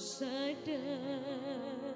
sadar down.